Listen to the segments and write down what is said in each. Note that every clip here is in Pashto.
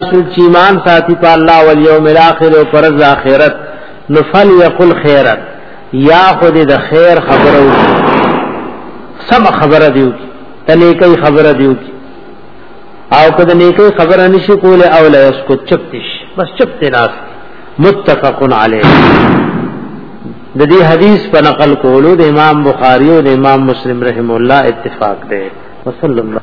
چې ایمان ساتي په الله او یوم الاخر او پر ځ اخرت نفل یقل خیرا یا خود د خیر خبره وکړي سم خبره دی وکړي تنیکي خبره دی وکړي او کله نیکي خبره نشي کوله او لا اسکو چپ دي بس چپ دي ناس متفقن علیه د دې حدیث په نقل کولو د امام بخاری او د امام مسلم رحم الله اتفاق دی وصلی الله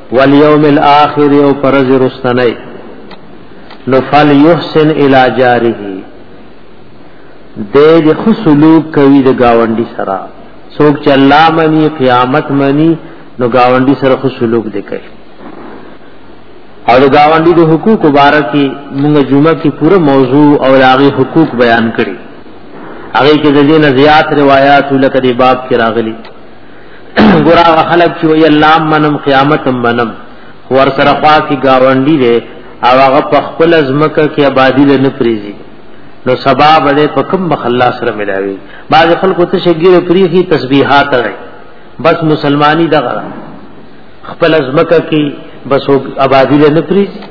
والیوم الاخر او پرز رستنی نو فل یحسن الی جاره دې د خسلوک کوي د گاونډي سره څوک چې الله مني قیامت مني نو گاونډي سره خسلوک دې کوي او د گاونډي د حقوق مبارکي موږ جمعه کې پوره موضوع او لاغي حقوق بیان کړي هغه کې د دې نه زیات روایت لکه د باب کې راغلي ګورا خلق چې وی الله منم قیامت منم ور سره خوا کی گاونډي دی او هغه په خپل ازمکه کې آبادی له نه پریزي نو سبا بده په کوم مخلا سره ملاوي بعض خلکو ته شګیر پریخي تسبیحات راي بس مسلمانی دغه خپل ازمکه کې بس آبادی له نه پریزي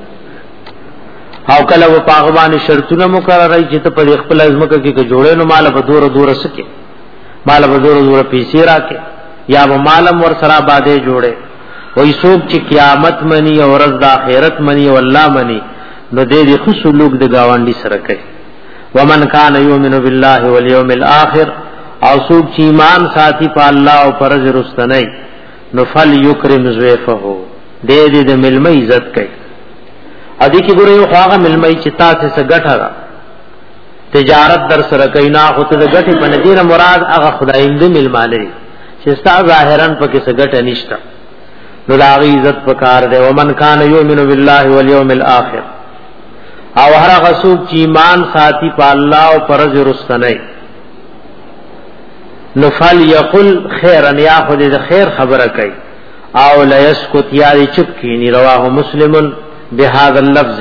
او کله و پاغوان شرطونه مقرره چې ته په خپل ازمکه کې جوړې نو مال په دور دور سکے مال بزور زور پیسې راکې یا به مالم ور سره باندې جوړې وای څوک چې قیامت منی او ورځ د آخرت منی او الله منی نو دې دې خو سلوک د گاونډي سره کوي ومن کان یؤمن بالله والیوم الاخر او څوک چې ایمان ساتي په الله او پر ورځ رستنی نو فل یکرم زویفه دې دې د ملمه عزت کوي ادي کې ګورې یو هغه ملمه چې تاسو سره ګټه تجارت در سره کینا خو ته غټي په نظر مراد هغه خدایند ملمانه چې ستا ظاهرا پکې څه غټه نشته نو دا غي عزت پکار دی ومن کان یؤمن بالله والیوم الاخر او هر هغه څوک چې ایمان ساتي په الله او پرز رستنه نو فل یقل خیرا یا خو دې خیر خبره کوي او لا یسکت یا چپ کینی رواه مسلمن بهذا اللفظ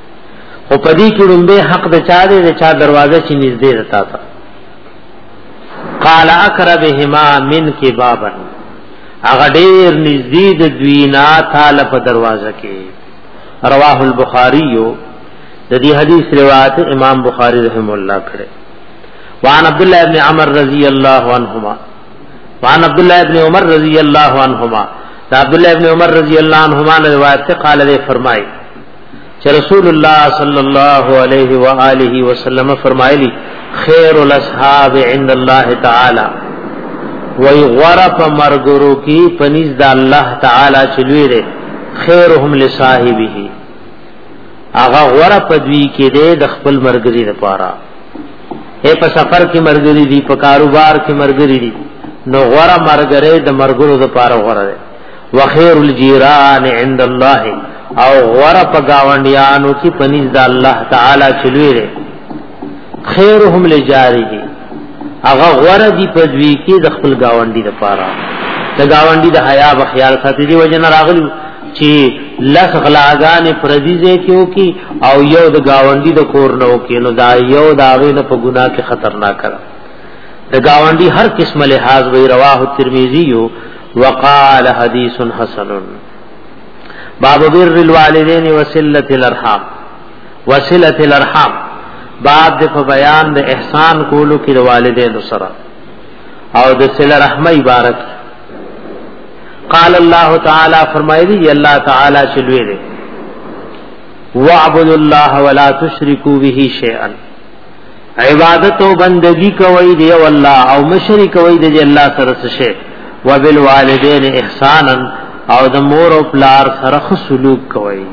او پدی کې لومبه حق د چا دی د چا دروازه چې نږدې ده تا ته قال اقربهما منك بابا هغه ډیر نږدې د دوی نه تعالی په دروازه کې رواه البخاری یو د دې حدیث روایت امام بخاری رحم الله کړه وان عبد الله ابن عمر رضی الله عنهما وان عبد الله ابن عمر رضی الله عنهما عبد الله ابن عمر رضی الله عنهما روایت قال له فرمایي چې رسول الله صلی الله علیه و آله وسلم فرمایلی خیر الاصحاب عند الله تعالی وی غرف مرګرو کی پنیز د الله تعالی چلوی ره خیرهم لصاحبه هغه غرف دوی کې د خپل مرګری لپاره اے په سفر کې مرګری دی په کاروبار کې مرګری دی نو غره مرګره د مرګرو لپاره غره وخير الجيران عند الله او غره په گاونډیانو کې پنځ د الله تعالی چلوي لري خيرهم لجاره هغه غره دی په دوی کې د خپل گاونډي د پاره د گاونډي د حیا به خیال ساتي دی وجه نه راغلی چې لس غلاګان پردیزه کیو کی او یو د گاونډي د کور نو کې نو دا یو دا غي نه په ګناه کې خطرناک کړه د گاونډي هر قسم لحاظ وی رواه ترمذی یو وقال حدیث حسن باب بر الوالدین وصلت الارحام وصلت الارحام باب د په بیان د احسان کولو کې د والدینو سره او د صله رحمه عبارت قال الله تعالی فرمایلی الله تعالی چې لوی دی واعبد الله ولا تشركوا به شيئا عبادت او بندگی کوي دی او الله او مشرک کوي دی الله سره څه شي وبالوالدین احسانا او د مور او پلار سره خو سلوک کوي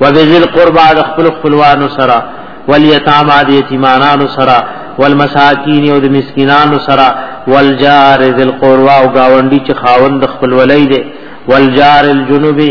وبذل قربا د خپل خپلوانو سره والیتاما د یتیمانانو سره والمساکین او د مسکینانو سره والجار ذل قربا او گاونډي چې خاوند خپل ولای دی والجار الجنوبی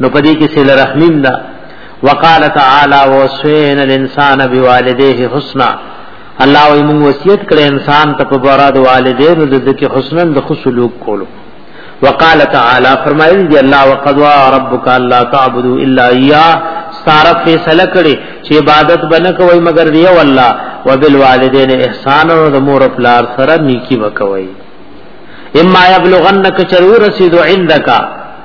نو پدې کې سیل رحمیم دا وقال تعالی وسین الانسان بوالديه حسنا الله وی موږ وصیت کړی انسان ته په براد والدینو د ذکر حسنا د خصلوک کولو وقال تعالی فرمایلی دی الله وقضا ربک الا تعبدوا الا اياه ستاره فیصله کړي چې عبادت بنه کوي مگر دی والله وبالوالدین احسان او د مور خپل سره نیکی وکوي اما یبلغنک چرور رسید عندک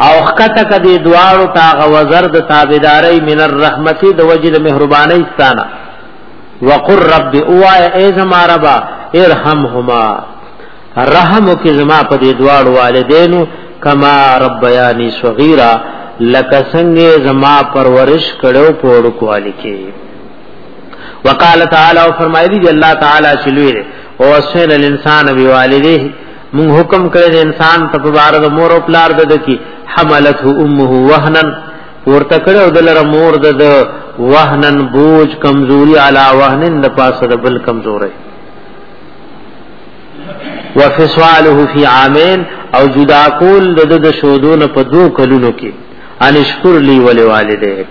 او خکته کدی دوارو تا غوزر د تابداری من الرحمتی د وجد مهربانی استانا وقر رب اوای ای زما ربا ارحمهما رحم کی زما په دی دوارو والدینو کما ربیانی صغیرا لکه څنګه زما پرورش کړو پوړ کوالی کی وقال تعالی او فرمایلی دی الله تعالی شلوی او وسین الانسان بوالدیه مون حکم کړی د انسان ته په بار د مور او پلار د دکی حملته امه وهنن ورته کړه او دلر مور د وهنن بوج کمزوري علا وهنن د پاسه د بل کمزوري وفصاله فی عامین او جدا کول د د شودون په دو کلونو کې ان شکر لی ولوالدیک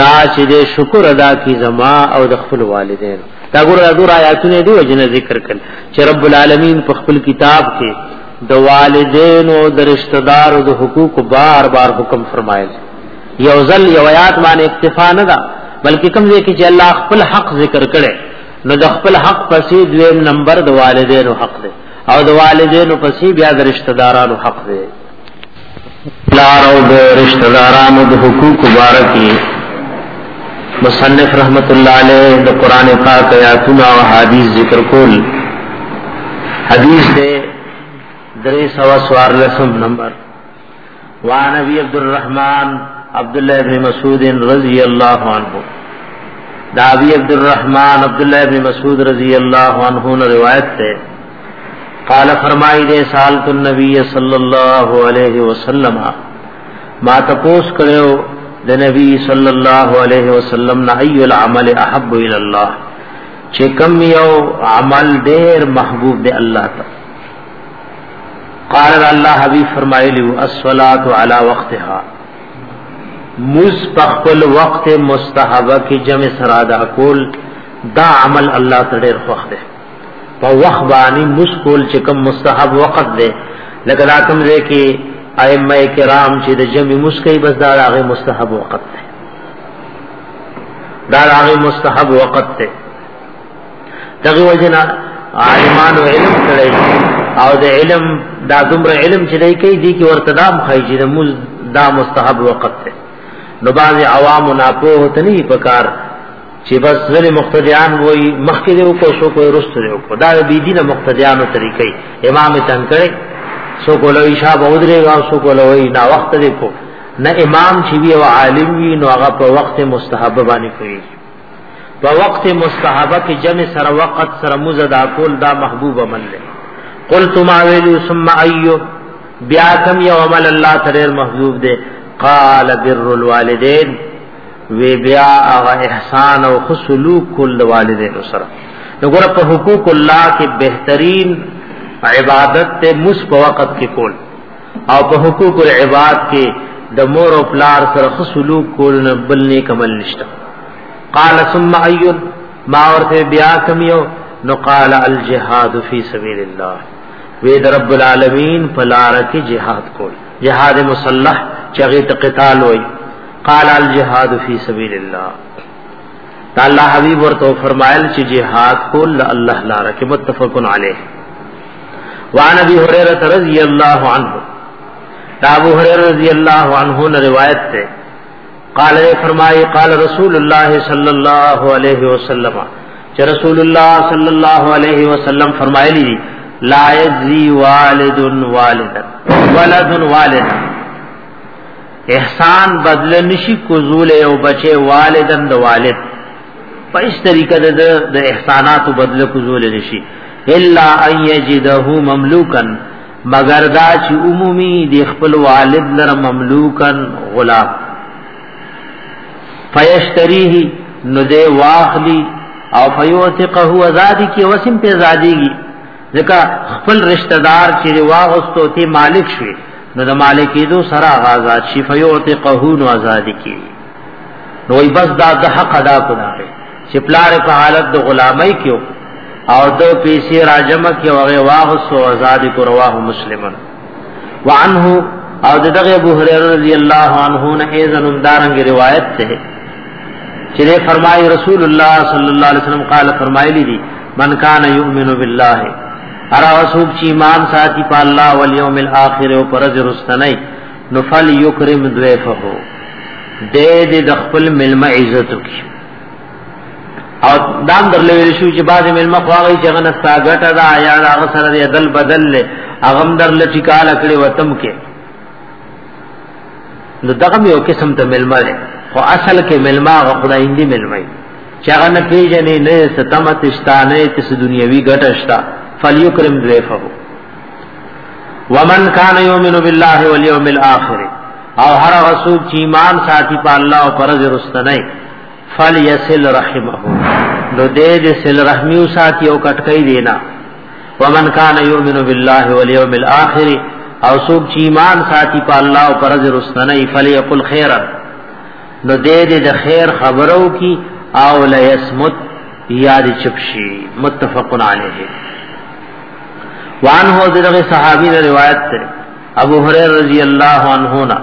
دا چې دې شکر ادا کی زما او د خپل والدین دا ګور دا ګور آیاتونه دی وجنه ذکر کړ چې رب العالمین په خپل کتاب کې د والدین او د رشتہ دار او د حقوق بار بار حکم فرمایل یو ځل یو آیات باندې اکتفا نه ده بلکې کوم ځای کې چې الله خپل حق ذکر کړي نو د خپل حق پسې دویم نمبر د والدینو حق دی او د والدینو پسې بیا د رشتہ دارانو حق دی پلار او د رشتہ دارانو د حقوق مبارکي مصنف رحمت الله علیه د قران پاک آیاتونه او حدیث ذکر کول حدیث دې درې سو سوار لسم نمبر وان ابي عبد الرحمن عبد الله بن مسعود رضی الله عنه دا ابي عبد الرحمن عبد الله بن مسعود رضی الله عنه روایت ده قال فرمای دې سال تو نبی صلی الله علیه وسلم ما تپوس کړو د نبی صلی الله علیه وسلم نه ای العمل احب الى الله چې کم یو عمل ډیر محبوب دی الله ته قال الله حبیب فرمایلی الصلاۃ علی وقتها مز پخپل وقت مستحبه کې جمع سرادا کول دا عمل الله ته ډیر خوښ دی په وخت باندې مسکول چې کوم مستحب وخت دی لکه دا کوم ځای کې ائمه کرام چې د جمع مسکی بس دا هغه مستحب وخت دی دا هغه مستحب وخت دی دغه وجنه عالمانو علم کړی او د علم دا دومره علم چې دی کوي دی کې ورته دام خای چې د مز دا مستحب وخت دی نو بعض عوام نه پوه تني پکار چې بس ځلې مقتدیان وای مخکې دی وکړو سو کوی رستو دی وکړو دا بی دینه مقتدیانو طریقې امام تن کړي سو کولوي شاه بودري او سو کولوي نا وخت دی کو نه امام چې وی او عالم وی نو هغه په وخت مستحب باندې کوي په وخت مستحب کې جمع سره وخت سره مزدا کول دا محبوب عمل دی قلت ما ویلو ثم ایو بیا کم یو عمل الله تعالی محبوب دی قال بر الوالدین وی بیا هغه احسان او خصلوک کول والدینو سره وګور په حقوق الله کې بهترین عبادت ته مس په وخت کې کول او په حقوق العباد کې د مور او پلار سره خصلوک کول نه بل نه کمل نشته قال ثم ايو ما ورته بیا کمیو نو قال الجهاد فی سبیل الله وی در رب العالمین پلار کې جهاد کول جهاد مسلح چغی ته قتال وای قال الجهاد فی سبیل الله دا الله حبیب ورته فرمایل چې جهاد کول الله لپاره کې متفقن علیه وان ابي هريره رضی الله عنه دا ابو هريره رضی الله عنه نے روایت ته قال نے فرمائی قال رسول اللہ صلی اللہ علیہ وسلم چ رسول اللہ صلی اللہ علیہ وسلم فرمائے لی لا یجزی والد والدا ولد والدا احسان بدل نشي کوزول او بچي والدن د والد په اس طریقه د د احسانات بدل کوزول نشي الا ان یجده مملوکا مگر دا چې عمومي د خپل والد لره مملوکا غلام فیشتریه نو دې واخلی او فیوثقه ازادی کی وسم په ازادیږي ځکه خپل رشتہ دار چې واغستو ته مالک شي نو د مالکی دو سره آزاد شي فیوت قهون آزاد کی نو ای بس دا د حق ادا کو نه چې پلار په حالت د غلامۍ کې او دو پیسې راجمه کې هغه واغستو آزاد کو رواه مسلمن وعنه او دغه ابو هريره رضی الله عنه نه اذن دارنګ روایت ته چې فرمای رسول الله صلی الله علیه وسلم قال فرمایلی دي من کان یؤمن بالله ارا وسوب چې ایمان ساتي په الله او یوم الاخر او پرز رستنی نفل یکرم ضیفه دې دې د خپل ملما عزت کی او دام در لوي شو چې بعضې مېلمه خو هغه چې هغه نه ستا ګټه ده یا د هغه سره دی عدل بدل دی هغه هم در له ټیکاله کړې وتم کې نو دغه یو قسم ته مېلمه دی خو اصل کې مېلمه هغه خدایندي مېلمه دی چې هغه نه پېژنې نه یې څه تمه ته شته نه یې څه دنیوي ګټه شته فلیکرم ضیفه ومن کان یؤمن بالله والیوم الاخر او هر هغه څوک چې ایمان ساتي په الله او پر ورځ رستنه فلیسل رحمه نو دې دې سل رحمی او ساتي او کټکې دینا ومن کان یؤمن بالله والیوم الاخر او څوک چې ایمان ساتي په الله او پر ورځ رسنه فلیقل خیرا نو دې دې د خیر خبرو کی او لا یسمت یاد چپشی متفق علیه وان هو دغه صحابی روایت ته ابو هريره رضی الله عنه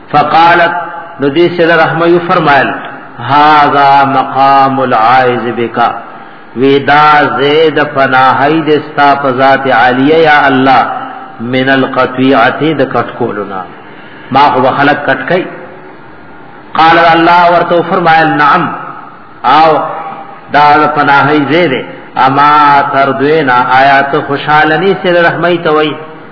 فقالت نو دې سره رحمه یو فرمایل هاذا مقام العائز بک ودا زید فناهی د استا په ذات عالیه یا الله من القطیعه د کټ کولنا ما هو خلق کټ کئ قال الله ورته فرمایل نعم او دا پناهی زیده اما تر دوینا آیات خوشحالنی سر رحمی توئی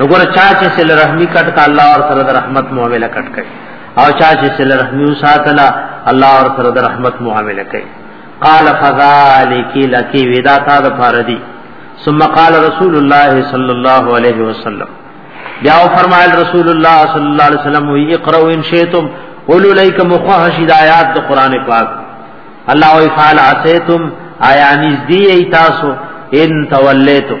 وګوره چا چې سل رحمی کټ کا الله اور سره رحمت معاملہ کټ کړي او چا چې سل رحمی ساتلا الله اور سره رحمت معاملہ کړي قال فذلك لك ودا تا د فردي ثم قال رسول الله صلى الله عليه وسلم بیا فرمایل رسول الله صلی الله علیه وسلم وی اقرأ ان شئتم قولوا لك مخه هدایات د قران پاک الله وی فعل عسیتم آیا نزدی ایتاسو ان تولیتم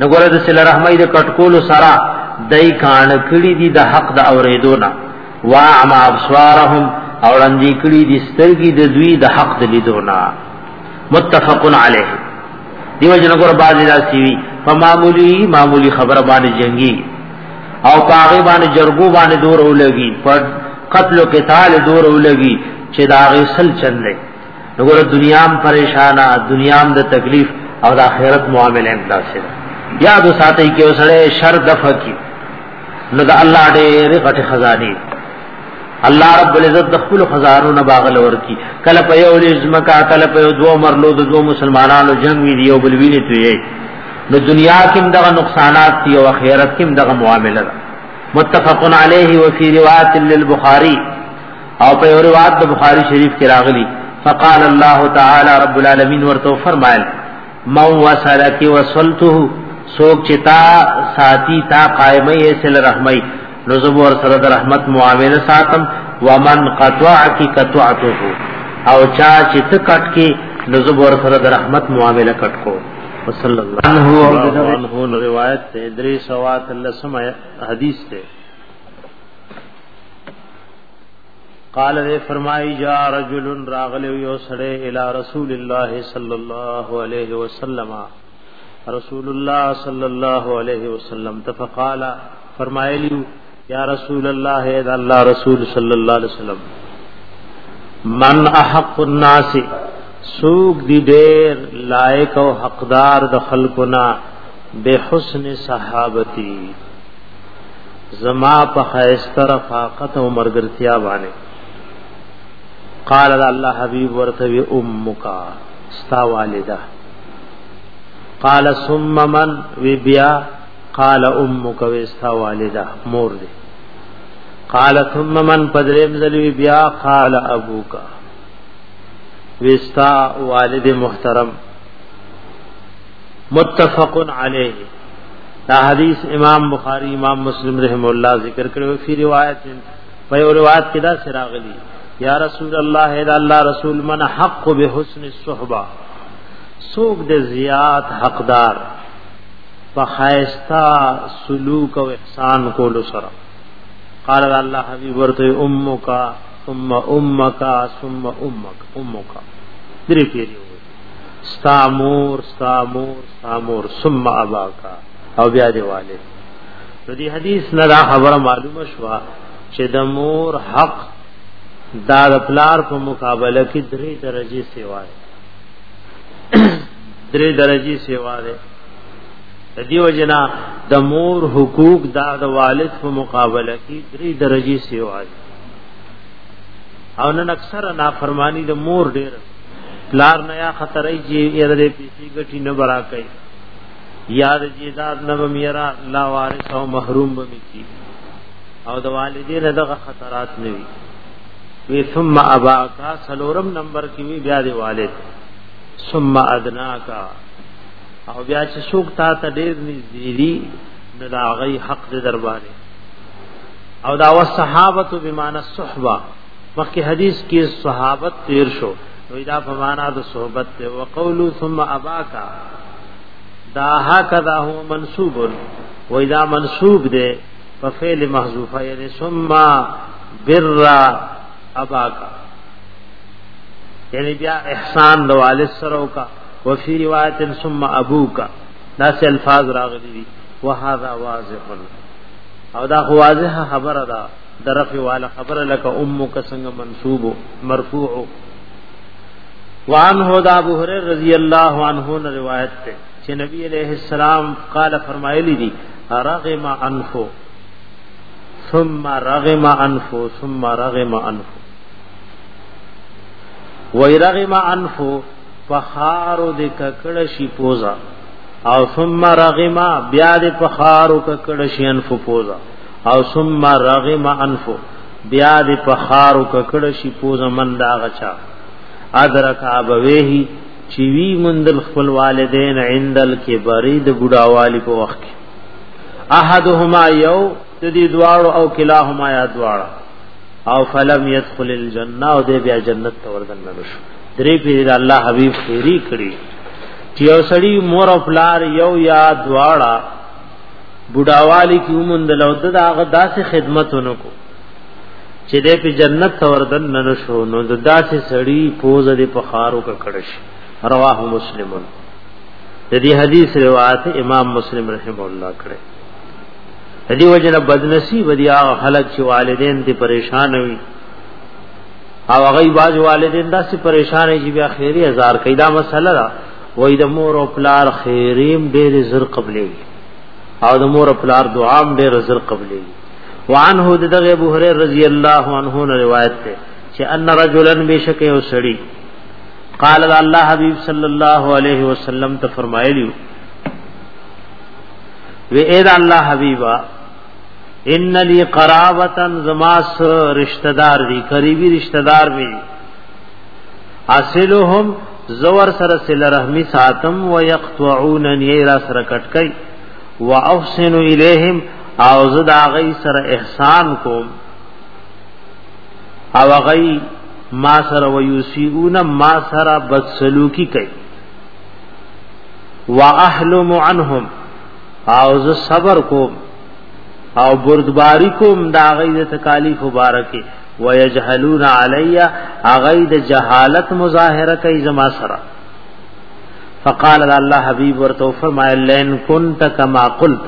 نګور د سل رحمای د کټکول سرا دای کان کړي دي د حق د اوریدو نه واعم ابصارهم او رندې کړي دي سترګي د دوی د حق د لیدو نه متفق علیه دیو جن ګور باز راسی وی فمعمولی معمولی خبر باندې جنگي او پاغه باندې جرګو باندې دور ولګي پر قتل او قتال دور ولګي چې دا غسل چندې وګوره دنیا هم پریشانه دنیا هم د تکلیف او د آخرت معاملې هم داسې یاد وساتئ کې وسړې شر دفع کی نو د الله ډېر غټه خزانه الله رب العزت د خپل خزانو نه باغل ورکی کله په یو لزمکا کله په یو دوه مرلو د دوه مسلمانانو جنگ وی دی او بل ویني ته یې نو دنیا کې دغه نقصانات دی او آخرت کې دغه معاملې ده متفقن علیه وفي روایت للبخاری او په یو روایت د بخاری شریف کې راغلی فقال الله تعالی رب العالمین ورته فرمایل مو وصلک وصلته سوک چتا ساتي تا قائمه سل رحمي نزب ور سره د رحمت معامله ساتم ومن قطعك قطعته او چا چې ته کټ کې نزب ور سره د رحمت معامله کټ کو وصلی الله عنه روایت ته درې سوات لسمه حدیث ته قال دې فرمای جا رجل راغل یو سړی الی رسول الله صلی الله علیه وسلم رسول الله صلی الله علیه وسلم تفقال فرمایلی یا رسول الله اے الله رسول صلی الله علیه وسلم من احق الناس سوق دی ډیر لایق او حقدار د خلقنا بحسن صحابتی زما په خیسته رفاقت او مرګرتیا باندې قال الله حبیب ورته وی امک ستا والده قال ثم من وی بیا قال امک وی ستا والده مور دی قال ثم من پدریم زلوی بیا قال ابوک وی ستا والد محترم متفق علیه دا حدیث امام بخاری امام مسلم رحم الله ذکر کړو فی روایت په یو روایت کې دا سراغلی یا رسول الله اذا الله رسول من حق بحسن الصحبه سوق د زیات حقدار په خیستا سلوک او احسان کولو سره قال الله حبیب ورته امک ثم امک ثم امک امک درې پیری ستا مور ستا مور ستا مور ثم اباکا او بیا دی والد نو دی حدیث نه دا خبره معلومه شوه چې د مور حق دا د پلار په مقابله کې درې درجه سیوا ده درې درجه سیوا ده د دیو جنا د مور حقوق دا د والد په مقابله کې درې درجه سیوا ده او نن اکثره نافرمانی د مور ډېر پلار نه یا خطرې چې یره دې پیسې ګټي نه برا کوي یاد جیداد نه به میرا لا وارث او محروم به کی او د والدین دغه خطرات نه وي وی ثم اباکا سلورم نمبر کې وی بیا دی والد ثم ادناکا او بیا چې څوک تا ته ډیر نږدې دي نه دا غي حق دې دربارې او دا وصحابه بمانه صحبه مخکې حدیث کې صحابت تیر شو نو دا په معنا د صحبت ته وقولو ثم اباکا دا هکذا هو منصوب و اذا منصوب ده په فعل محذوفه یعنی ثم بر اباکا یعنی بیا احسان د والد سره وکا وفي روایت ثم ابوکا دا سه الفاظ راغلي وهذا واضح او دا واضح خبره ده درفع والا خبر لك امك سنگ منصوب مرفوع وان هو دا ابو هريره رضی الله عنه نے روایت تے چې نبی علیہ السلام قال فرمایلی دی رغم انفو ثم رغم انفو ثم رغم انفو وای رغم انفو فخارو د ککړ شي پوزا او ثم رغم بیا د فخارو ککړ شي انفو پوزا او ثم رغم انفو بیا د پخارو ککړ شي پوز من دا غچا ادرک ابویه چې وی مندل خپل والدین عندل کې بری د بډاوالی په وخت کې احدهما یو د دې دواړو او کلاهما یا دواړه او فلم يدخل الجنه او دې بیا جنت ته وردن نه شو درې پیری د الله حبیب خیری کړی چې یو سړی مور او پلار یو یا دواړه بډاوالی کې ومند لو د هغه داسې خدمتونو کو چې دې په جنت توردن نه شو نو د داسې سړی پوز دې په خارو کې کړش رواه مسلمون د دې حدیث روایت امام مسلم رحم الله کړه دې وجنه بدنصیب دي هغه خلک چې والدین دې پریشان وي او هغه باز والدین داسې پریشان دي چې بیا خیری هزار کیدا مسله وای د مور او پلار خیریم ډیر زر قبلې او د مور او پلار دعا هم ډیر زر قبلې وعنه دغه ابو هريره رضی الله عنه نه روایت ده چې ان رجلن بشک یو سړی قال الله حبیب صلی الله علیه وسلم ته فرمایلی وی اے الله حبیبا ان لی قرابتن زماس رشتہ دار دی قریبی رشتہ دار می اصلهم زور سره سل رحمی ساتم و یقطعوننی را سره کټکای و احسن الیہم او زدا غی سره احسان کوم او غی ما سره و یوسیون ما سره بد سلوکی کوي و احلم عنهم او ز صبر کوم او بردباری کوم دا غی تکالیف مبارکه ويجهلون علي اغي د جهالت مظاهره کوي زما سره فقال الله حبيب ورته فرمایا لئن كنت كما قلت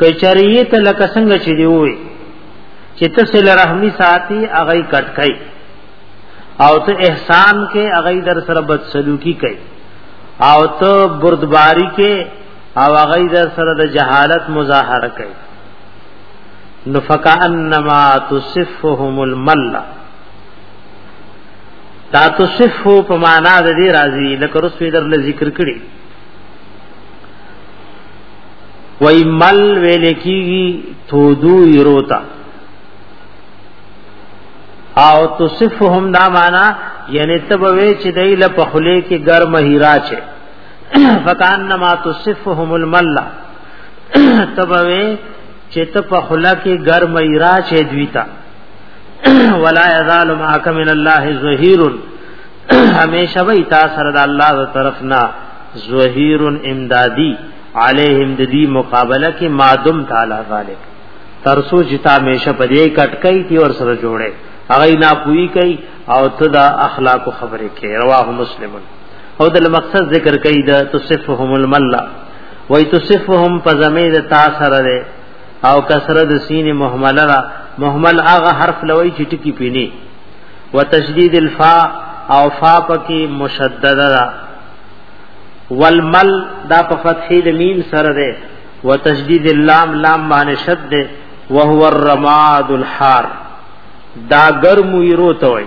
کچریت لک څنګه چې دی وي چې تسل رحمی ساتي اغي کټکای او ته احسان کې اغي در سره بد سلوکی کوي او ته بردباری کې او هغه در سره د جهالت مظاهره کوي نو فکانما تصفهم الملا دا تصفه په معنا د دې راځي لکه رسوي در له ذکر کړي وای مل ویل کیږي تودو یروتا او تصفهم دا معنا یعنی تبوی چې دای له پخلې کې ګرم هیرا چه فکانما تصفهم الملا تبوي چې ته په خلا کې ګرم ایرا چې دوی تا ولا یزال معک من الله ظهیر همیشه وی تا سره د الله تر طرف نه ظهیر امدادی علیهم د دې مقابله کې مادم تعالی ذالک ترسو جتا همیشه په دې کټکای تی اور سره جوړه هغه نه پوي کوي او ته دا اخلاق خبره کې رواه مسلمن او د مقصد ذکر کوي د تصفهم الملا وای تصفهم په زمې د تا سره ده او کسره د سین مهمله را مهمل هغه حرف لوي چې ټکی پینی وتشدید الفا او فا پکې مشدد را والمل دا په فتحې د میم سره ده وتشدید اللام لام باندې شد ده وهو الرماد الحار دا ګرم ویرو ته وای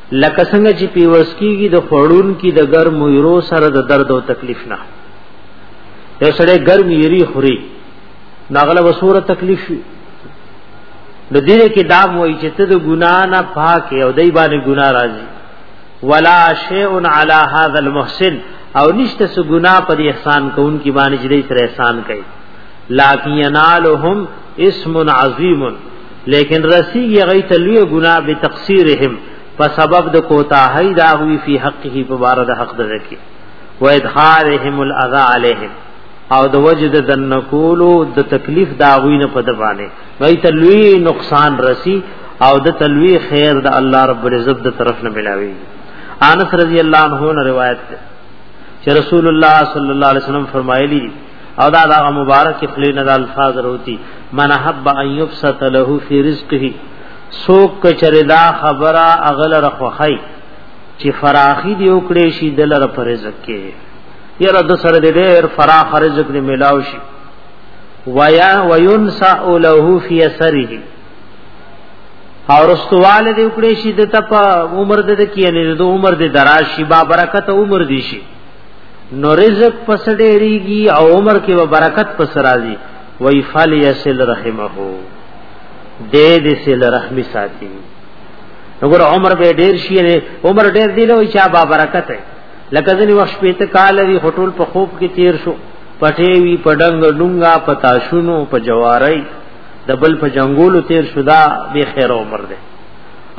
لکه څنګه چې پیوس کیږي د خړون کې د ګرم یرو سره د درد او تکلیف نه یو سړی ګرم یری خوري ناغله وسوره تکلیف وي د دې کې دا وایي چې ته د ګنا نه پاک او دای باندې ګنا راځي ولا شیء علی هذا المحسن او نشته سو ګنا پر احسان کوونکی باندې چې دې سره احسان کوي لکن ینالهم اسم عظیم لیکن رسیږي غي تلوی ګنا به تقصیرهم په سبب د کوتاهی دا وی فی حقه په بار د حق د رکی و ادخارهم الاذى علیهم او د وجد د نکولو د تکلیف دا وی نه په دبانه غي تلوی نقصان رسی او د تلوی خیر د الله رب العزت د طرف نه ملاوی انس رضی الله عنه روایت چې رسول الله صلی الله علیه وسلم فرمایلی او دا دا مبارک خلی نه د الفاظ وروتي من حب ان يبسط له في رزقه سوک کچره دا خبره اغل رخوخی چې فراخي دی وکړي شي د لره پر رزق کې یره د سره دې ډېر فراخ رزق دې ملاو شي ويا وينسع له في سره او رستواله دې وکړي شي د تپ عمر دې کې نه د عمر دې دراشي با برکت عمر دې شي نو رزق پس ډېریږي او عمر کې به برکت پس راځي وای فلیسل رحمه دې دې سل رحمی ساتي وګور عمر به ډېر شي عمر ډېر دی لوي چا با برکت ہے لکه ځنی وخت پېته کال دی هټول په خوب کې تیر شو پټې وی پډنګ ډونګا پتا شونو په جوارای دبل په جنگولو تیر شدا به خیر عمر دی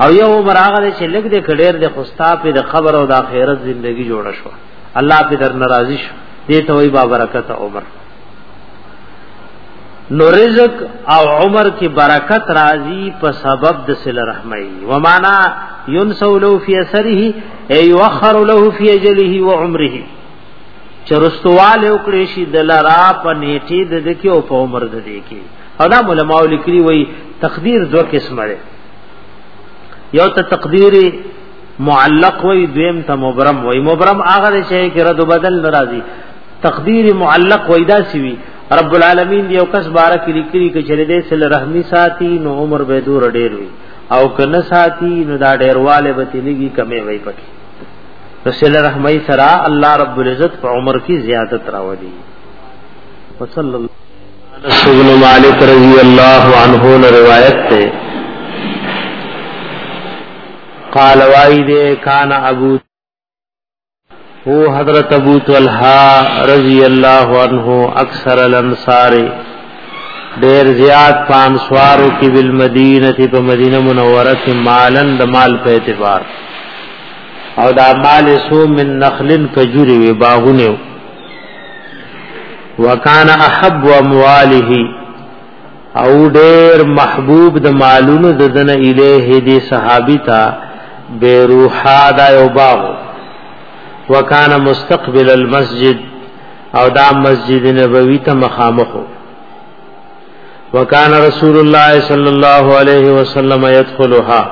او یو عمر هغه چې لګ دې کډیر د خوستا په د خبر او د آخرت ژوندۍ جوړ شو الله په در ناراضي شو دې ته وای با برکت عمر نو رزق او عمر کی برکت راضی په سبب د سل رحمی و معنا ينسو له فی اثره ای یؤخر له فی اجله و عمره چرستواله وکړي شي د لرا په نیټه د دکی او په عمر د دکی او دا علماء لیکلي وي تقدیر دوه قسمه ده یو ته تقدیر معلق وي دویم ته مبرم وي مبرم هغه شی کې رد بدل ناراضي تقدیر معلق وي دا سی وي رب العالمین یو کس بارک لیکلي کې چره دې سل رحمی ساتي نو عمر به دور ډیر وي او کنه ساتي نو دا ډیرواله به تلګي کمې وي پکې نو سل رحمی سره الله رب العزت په عمر کې زیادت راوړي وصلی الله انس بن مالک رضی اللہ عنہ نے روایت تے قال وائی دے کان ابو او حضرت ابو طلحہ رضی اللہ عنہ اکثر الانصار ډیر زیات پانسوارو کې بل مدینه تی په مدینه منوره کې مالن د مال په اعتبار او دا مال سو من نخلن کجوري وي باغونه وکانا احب امواله او ډیر محبوب د مالونو د دنه الیه دی صحابی تا بیروحا دا یو باغ وکانا مستقبل المسجد او دا مسجد نبوی ته مخامخو وکانا رسول الله صلی الله علیه وسلم یدخلها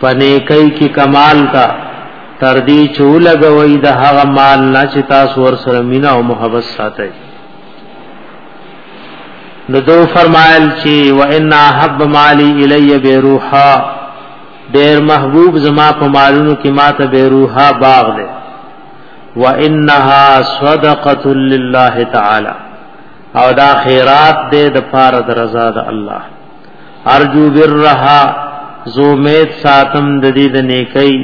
پنه کوي کې کمال تا تر دې چولګوي د هغه مال نه چې تاسو ور سره مینا او محبت ساتي نو دو فرمایل چې و ان حب مالی الی بیروحا ډیر محبوب زما په مالونو کې ماته بیروحا باغ دی و انها صدقه لله تعالی او دا خیرات دې د پاره درزاد الله ارجو برها زو میت ساتم د دې د نیکي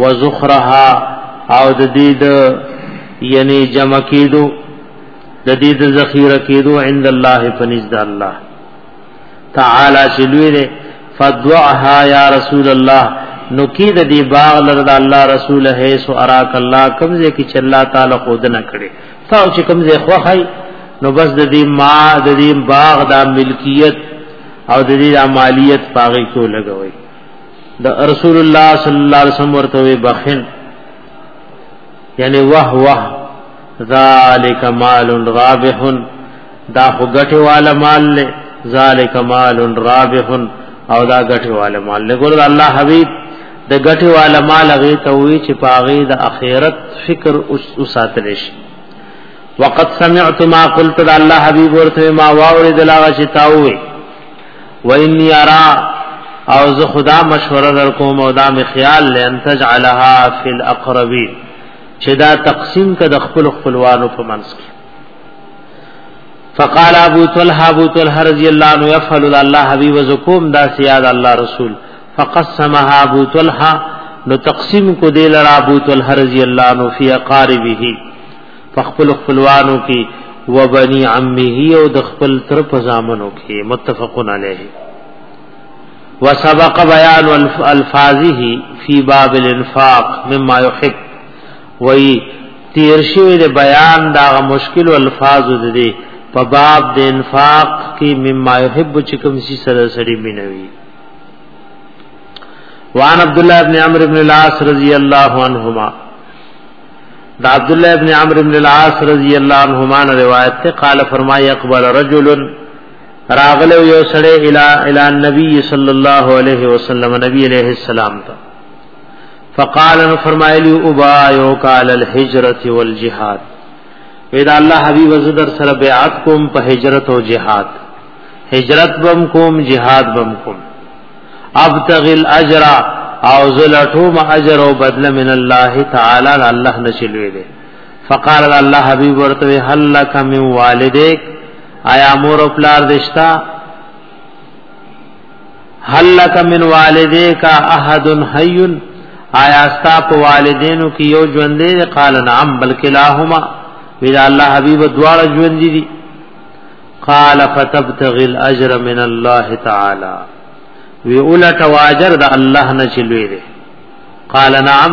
و زخرها او د دې د یعنی جمع کیدو د دې د ذخیره کیدو عند الله فنز د الله تعالی شلوی دې فدعها یا رسول الله نو کی د دې باغ لره د الله رسول هي سو اراک الله کمزه کی چې الله تعالی خود نه کړي تاو چې کوم ځای خوخی نو بس د دې ما د دې باغ د ملکیت او د دې مالیت پاغې کو لګوي د رسول الله صلی الله علیه وسلم ورته وي بخن یعنی وه وه ذالک مال رابح دا خو ګټه والا مال له ذالک مال رابح او دا ګټه والا مال له ګور الله حبیب د ګټه والا مال غي ته وی چې پاغي د اخرت فکر او ساتل شي وقد سمعت ما قلت الله حبیب ورته ما واورید لا چې تاوي و انی ارا او زه خدا مشوره در کوم او دا می خیال لئن تجعلها فی الاقربین چې دا تقسیم کده خپل خپلوانو په منځ کې فقال ابو طلحه ابو طلحه رضی الله عنه يفعل الله حبيب زکوم دا سیاد الله رسول فقسمها ابو طلحه نو تقسیم کو دی لرا ابو طلحه رضی الله عنه فی اقاربه فخپل خپلوانو کی و بنی عمه او د خپل تر پزامنو کی متفقن علیه وسبق بیان الفاظه فی باب الانفاق مما يحب وای تیر شوی د بیان دا مشکل الفاظ د دې په باب د انفاق کې مما يحب چې کوم سي سره سړي مينوي وان عبد الله ابن عمرو ابن العاص رضی الله عنهما دا عبد الله ابن عمرو ابن العاص رضی الله عنهما روایت ته قال فرمای اقبل رجل راغله یو سړی الی الی نبی صلی الله علیه وسلم نبی علیہ السلام ته فقال نو فرمایلی او با یو قال الهجرت والجهاد ودا الله حبیب زدر سره بیعت کوم په هجرت او جهاد هجرت بم کوم جهاد بم کوم ابتغ الاجر او زلټو ما اجر او بدل من الله تعالی الله نشلوی دے فقال الله حبیب ورته هل لك من والدیک آیا مور او پلار دشتا هل لك من والديك احد حي آیا استا په والدینو کې یو ژوند دی قال نعم بل کلاهما ویل الله حبیب دواړه ژوند دي قال فتبتغي الاجر من الله تعالی وی اولټ واجر د الله نه چلوي دي قال نعم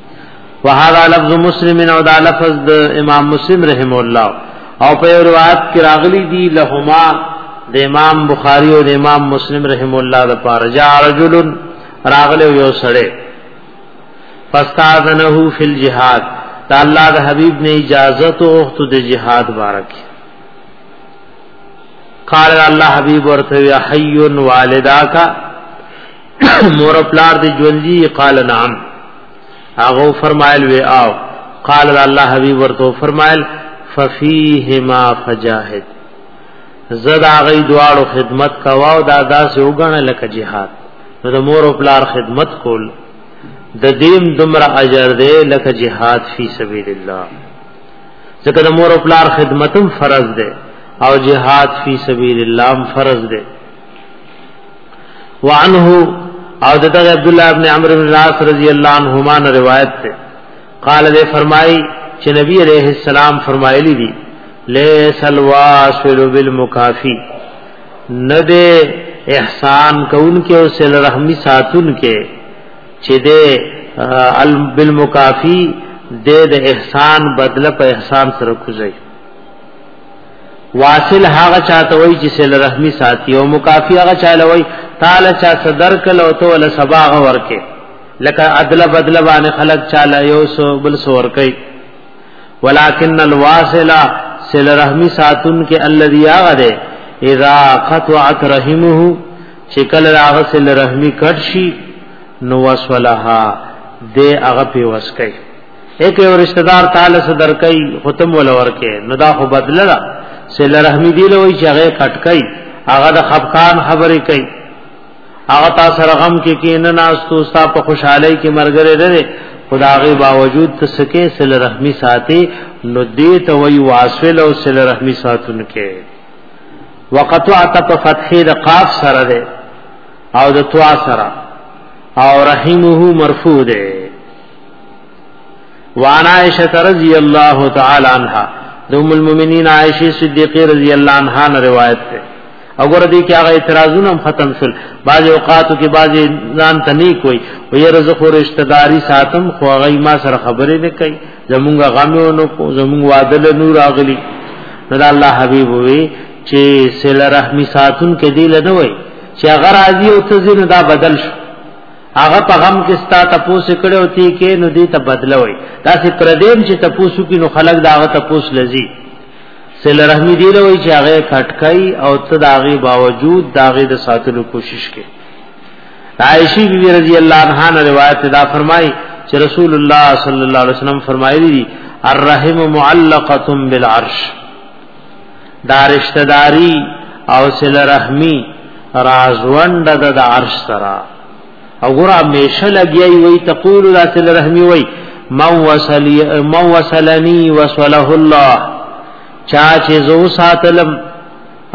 وهذا لفظ مسلم او دا لفظ د امام مسلم رحم الله او په روایت کې راغلي دي لهما د امام بخاری او د امام مسلم رحم الله د پاره جا رجل راغله یو سړی فاستاذنه فی الجهاد دا الله د حبیب نے اجازه تو وخت د جهاد بارک قال الله حبیب ورته یا حی والداک مور پلار دی ژوندۍ قال نعم هغه فرمایل وی او قال الله حبیب ورته فرمایل ففیهما فجاهد زدا غي دواړو خدمت کوا او دا داسې وګڼه لکه jihad نو د مور او پلار خدمت کول د دیم دمر اجر دی لکه jihad فی سبیل الله ځکه د مور او پلار خدمتم فرض دی او jihad فی سبیل الله فرض دی وعنه او دغه عبد الله ابن عمرو بن العاص رضی الله عنهما نے روایت ته قال دے فرمائی چې نبی علیہ السلام فرمایلی دي لیس الواصل بالمکافی نده احسان کون کې او سل رحمی ساتون کې چې دے بالمکافی دے د احسان بدله په احسان سره کوزي واصل هغه چاته وای چې سل رحمی ساتي او مکافی هغه چاله وای تعالی چا صدر کله او ته ول سبا ورکه لکه عدل بدل باندې خلق چاله یو سو بل سو ورکه ولکن الواصل سل رحمی ساتون کې الذي هغه ده اذا قطعت رحمه چې کله هغه سل رحمی کټ شي نو وسولها دې هغه په وسکه ایک یو رشتہ دار تعالی سره درکای ختم ول ورکه نو دا خو بدللا سله رحمی دی لوی چې هغه کټکای هغه د خفقان خبرې کوي هغه تا سره غم کې کې نه ناستو ستا په خوشحالي کې مرګره لري خدای باوجود تسکه سله رحمی ساتي نو دې ته وی واصل او سله رحمی ساتون کې وقطعت په فتحې د قاف سره ده او د توا سره او رحمه مرفوع ده وعن عائشة رضی اللہ تعالی عنہ د ام المؤمنین عائشہ صدیقہ رضی اللہ عنہا نے روایت ہے اگر دی کیا غی اعتراضون ہم ختم شل بعض اوقات کی بعض ځان تنی کوئی و یہ رزق و رشتہ داری ساتم خو غی ما سره خبرې نه کوي زمونږ غم ونه کو زمونږ وادل نور اغلی نو الله حبیب وی چې سل رحمی ساتون کې دی لنوي چې اگر راضی او تزین دا بدل شو هغه په غم کې ستا تاسو کړه او تی کې نو دې ته بدلوي تاسو پردیم چې تاسو کې نو خلق دا هغه تاسو لذي سل رحمی دی لوي چې هغه کټکای او ته داغي باوجود داغي د ساتلو کوشش کې عائشہ بی رضی الله عنها نے روایت دا فرمای چې رسول الله صلی الله علیه وسلم فرمایلی الرحم معلقه بالعرش دارشتداری او سل رحمی رازوند د دا عرش سرا او ګور همیشه لګی وی تقول لا سل رحمی وی من وصلی من وصلنی وصله الله چا چې زو ساتلم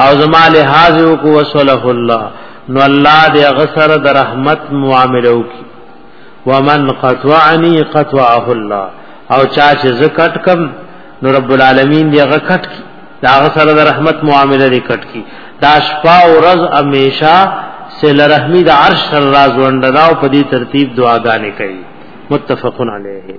او زما له حاضر کو وصله الله نو الله دې غسر د رحمت معاملو کی ومن قطعني قطعه الله او چا چې زکټ کم نو رب العالمین دی هغه کټ کی دا هغه سره د رحمت معامله دی کټ کی دا شپه او ورځ امیشا سل رحمی د عرش سره راز وندنا او په دې ترتیب دعاګانې کوي متفقن علیه